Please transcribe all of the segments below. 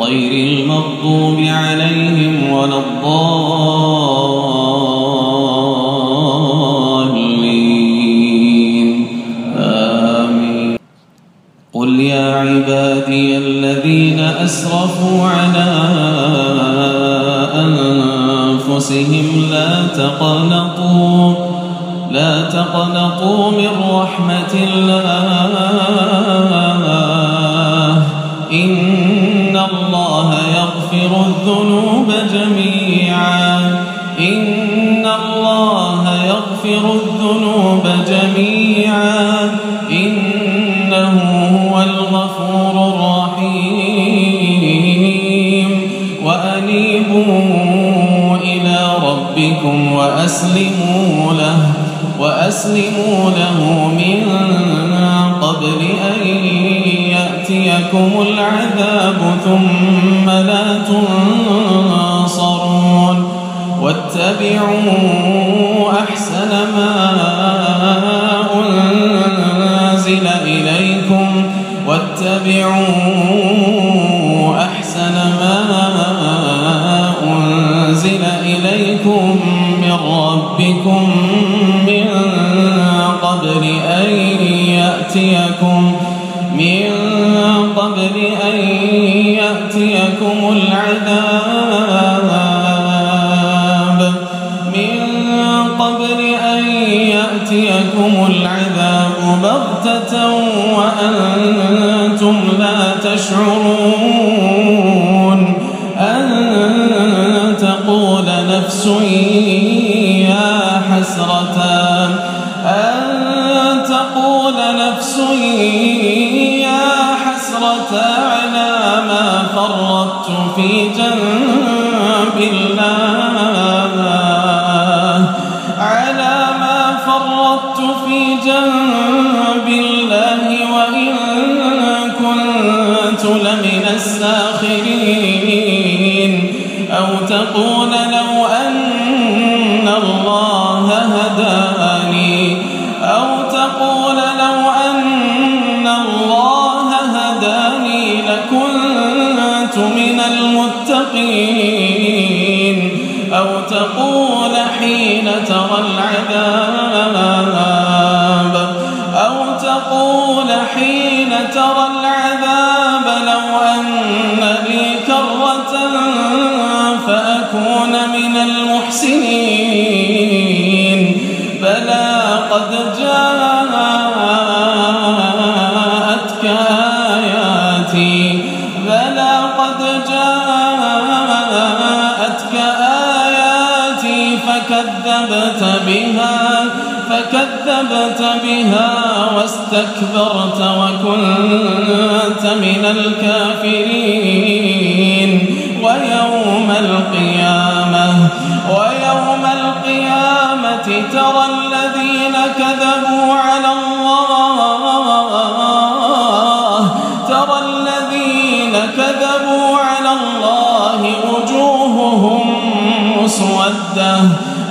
غير المغضوب عليهم ولا الضالين. آمين. قل يا عبادي الذين أسرفوا على أنفسهم لا تقنطوا لا تقنطوا من رحمة الله. إن الله يغفر الذنوب جميعا. إن الله يغفر الذنوب جميعا. إنه هو الغفور الرحيم. وأنيبوا إلى ربكم وأسلموا له وأسلموا له من قبل أن يأتيكم العذاب ثم لا تنصرون. واتبعوا أحسن ما أنزل إليكم. واتبعوا العذاب. من قبل أن يأتيكم العذاب بغتة وأنتم لا تشعرون. أن تقول نفس يا حسرة. أن تقول نفس يا حسرة على فرطت في جنب الله. على ما فرطت في جنب الله وإن كنت لمن الساخرين. أو تقول لو حين ترى العذاب أو تقول حين ترى العذاب لو أن لي كرة فأكون من المحسنين. بلى قد جاءتك آياتي. فكذبت بها فكذبت بها واستكبرت وكنت من الكافرين. ويوم القيامة ويوم القيامة ترى الذين كذبوا على الله ترى الذين كذبوا على الله وجوههم مسودة.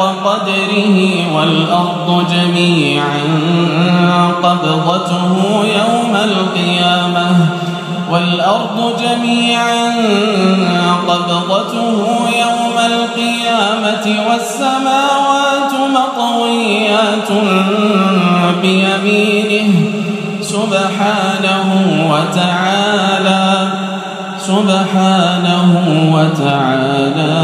قدره والأرض جميعا قبضته يوم القيامة والأرض جميعا قبضته يوم القيامة والسماوات مطويات بيمينه سبحانه وتعالى سبحانه وتعالى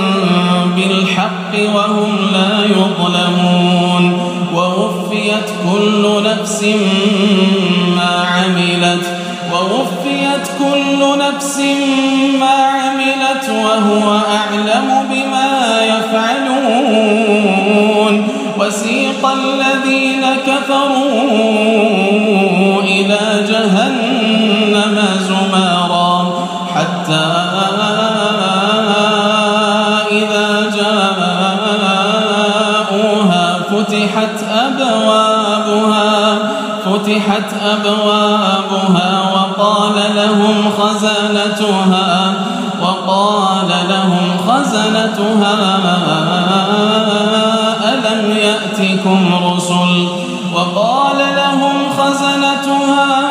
بالحق وهم لا يظلمون ووفيت كل نفس ما عملت ووفيت كل نفس ما عملت وهو أعلم بما يفعلون وسيق الذين كفروا إلى جهنم زمارا فتحت أبوابها وقال لهم خزنتها وقال لهم خزنتها ألم يأتكم رسل؟ وقال لهم خزنتها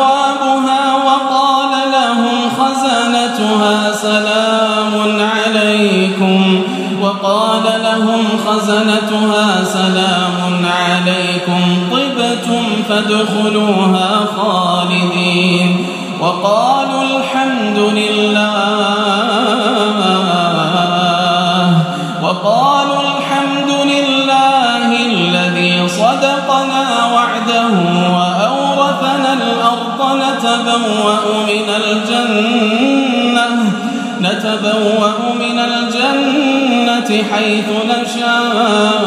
أبوابها وقال لهم خزنتها سلام عليكم. وقال لهم خزنتها سلام عليكم. طبتم فادخلوها خالدين. وقالوا الحمد لله. وقالوا نتبوأ من الجنة نتبوأ من الجنة حيث نشاء.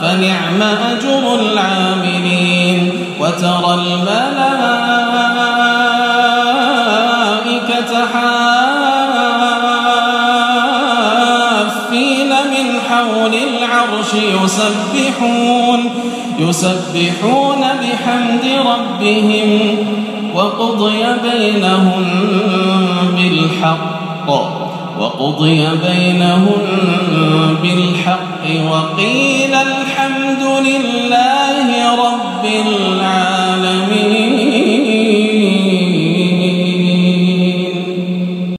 فنعم أجر العاملين. وترى الملائكة حافين من حول العرش يسبحون يسبحون بحمد ربهم وقضي بينهم بالحق وقضي بينهم بالحق وقيل الحمد لله رب العالمين.